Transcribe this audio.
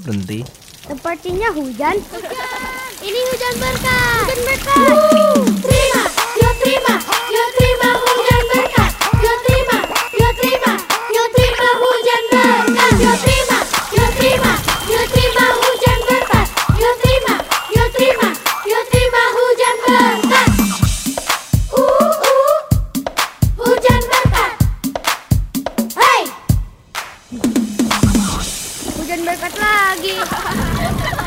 kok berhenti? Sepertinya hujan. hujan. Ini hujan berkah. Hujan berkah. Uh. hujan berkat lagi.